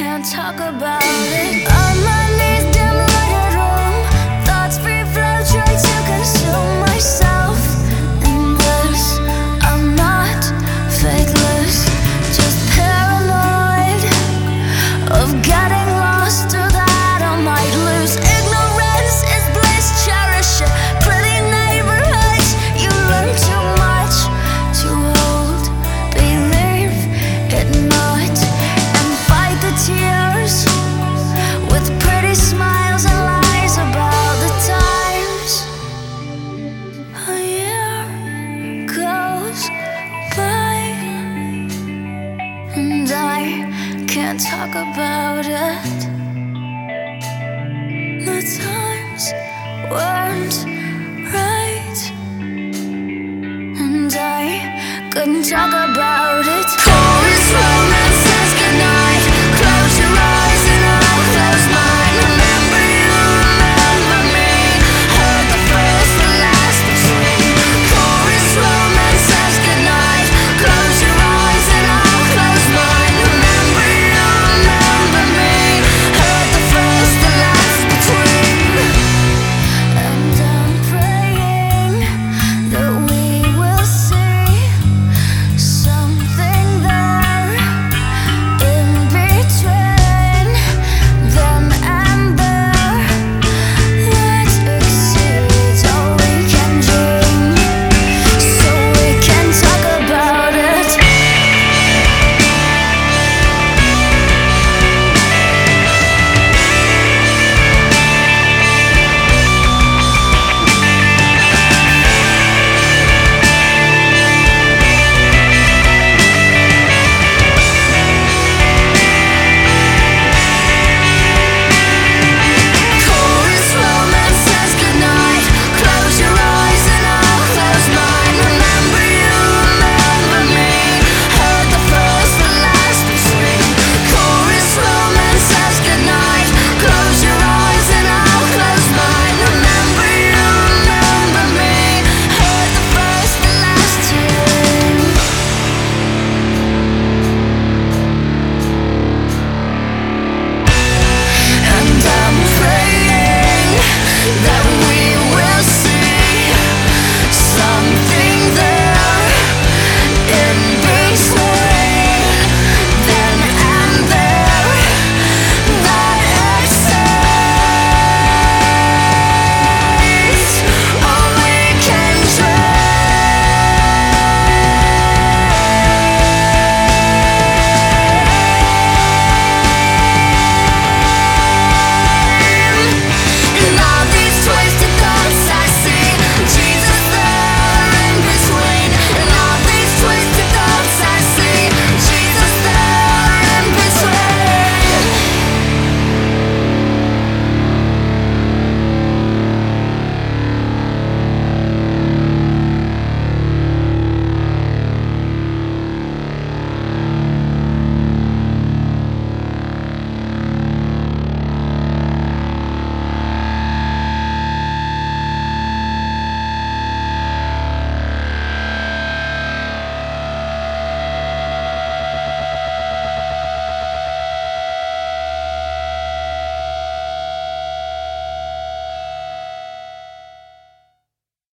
can't talk about it. and talk about it. The times weren't right, and I couldn't talk about it.